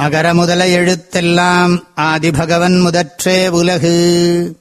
அகர முதல எழுத்தெல்லாம் ஆதிபகவன் முதற்றே உலகு.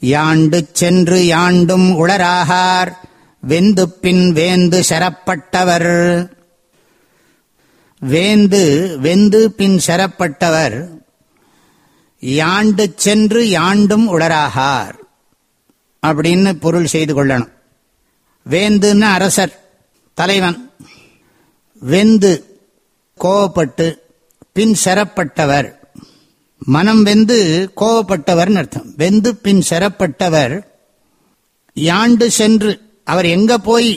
யாண்டு சென்று யாண்டும் உளராகார் வெந்து பின் வேந்து செரப்பட்டவர். வேந்து வெந்து பின் செரப்பட்டவர் யாண்டு சென்று யாண்டும் உளராகார். அப்படின்னு பொருள் செய்து கொள்ளணும். வேந்துன்னு அரசர் தலைவன். வெந்து கோவப்பட்டு பின் செரப்பட்டவர். மனம் வெந்து கோவப்பட்டவர்னு அர்த்தம். வெந்து பின் செரப்பட்டவர். யாண்டு சென்று அவர் எங்க போய்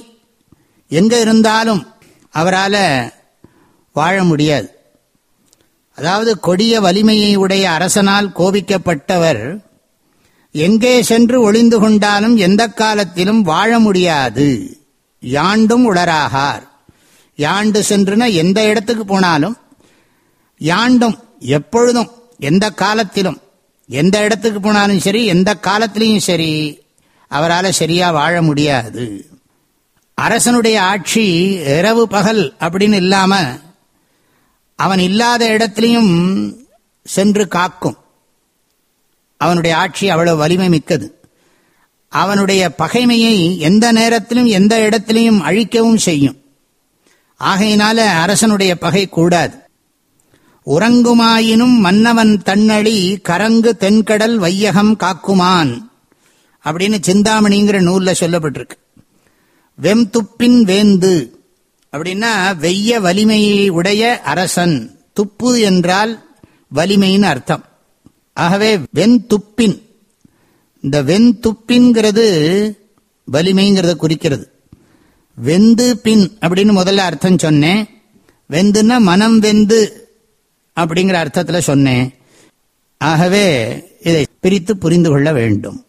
எங்க இருந்தாலும் அவரால் வாழ முடியாது. அதாவது கொடிய வலிமையை உடைய அரசனால் கோபிக்கப்பட்டவர் எங்கே சென்று ஒளிந்து கொண்டாலும் எந்த காலத்திலும் வாழ முடியாது. யாண்டும் உளராகார் யாண்டு சென்றுனா எந்த இடத்துக்கு போனாலும் யாண்டும் எப்பொழுதும் எந்த காலத்திலும் எந்த இடத்துக்கு போனாலும் சரி எந்த காலத்திலையும் சரி அவரால் சரியா வாழ முடியாது. அரசனுடைய ஆட்சி இரவு பகல் அப்படின்னு இல்லாமல் அவன் இல்லாத இடத்துலையும் சென்று காக்கும். அவனுடைய ஆட்சி அவ்வளவு வலிமை மிக்கது. அவனுடைய பகைமையை எந்த நேரத்திலும் எந்த இடத்திலையும் அழிக்கவும் செய்யும். ஆகையினால அரசனுடைய பகை கூடாது. உறங்குமாயினும் மன்னவன் தன்னழி கரங்கு தென்கடல் வையகம் காக்குமான் அப்படின்னு சிந்தாமணிங்கிற நூல்ல சொல்லப்பட்டிருக்கு. வெம் துப்பின் வேந்து அப்படின்னா வெய்ய வலிமையை உடைய அரசன். துப்பு என்றால் வலிமைன்னு அர்த்தம். ஆகவே வெண்துப்பின் இந்த வெண்துப்பின்கிறது வலிமைங்கிறத குறிக்கிறது. வெந்து பின் அப்படின்னு முதல்ல அர்த்தம் சொன்னேன். வெந்துன்னா மனம் வெந்து. அப்படிங்கிற அர்த்தத்தில் சொன்னேன். ஆகவே இதை பிரித்து புரிந்து கொள்ள வேண்டும்.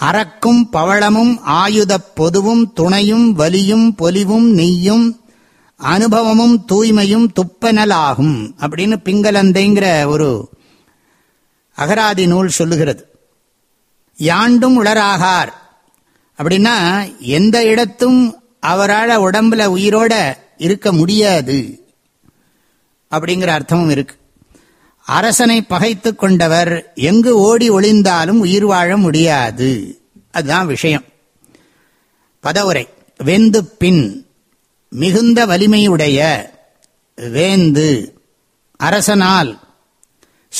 அறக்கும் பவளமும் ஆயுதப் பொதுவும் துணையும் வலியும் பொலிவும் நெய்யும் அனுபவமும் தூய்மையும் துப்பனலாகும் அப்படின்னு பிங்களந்தைங்கிற ஒரு அகராதி நூல் சொல்லுகிறது. யாண்டும் உளராகார். அப்படின்னா எந்த இடத்தும் அவரால் உடம்புல உயிரோட இருக்க முடியாது. அப்படிங்கிற அர்த்தமும் இருக்கு. அரசனை பகைத்து கொண்டவர் எங்கு ஓடி ஒளிந்தாலும் உயிர் வாழ முடியாது. அதுதான் விஷயம். பதவுரை. வெந்து பின் மிகுந்த வலிமையுடைய வேந்து அரசனால்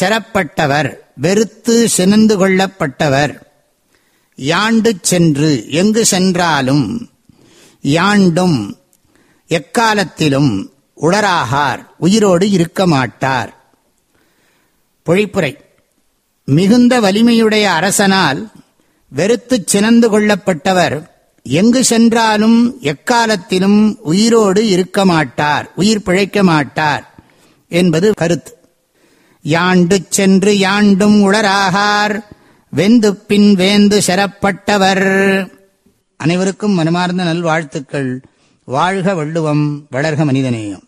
செரப்பட்டவர் வெறுத்து சினந்து கொள்ளப்பட்டவர். யாண்டு சென்று எங்கு சென்றாலும் யாண்டும் எக்காலத்திலும் உளராகார் உயிரோடு இருக்க மாட்டார் பொழிப்புரை. மிகுந்த வலிமையுடைய அரசனால் வெறுத்துச் சினந்து கொள்ளப்பட்டவர் எங்கு சென்றாலும் எக்காலத்திலும் உயிரோடு இருக்க மாட்டார் உயிர் பிழைக்க மாட்டார் என்பது கருத்து. யாண்டு சென்று யாண்டும் உளராகார் வெந்து பின் வேந்து செரப்பட்டவர். அனைவருக்கும் மனமார்ந்த நல்வாழ்த்துக்கள். வாழ்க வள்ளுவம் வளர்க மனிதநேயம்.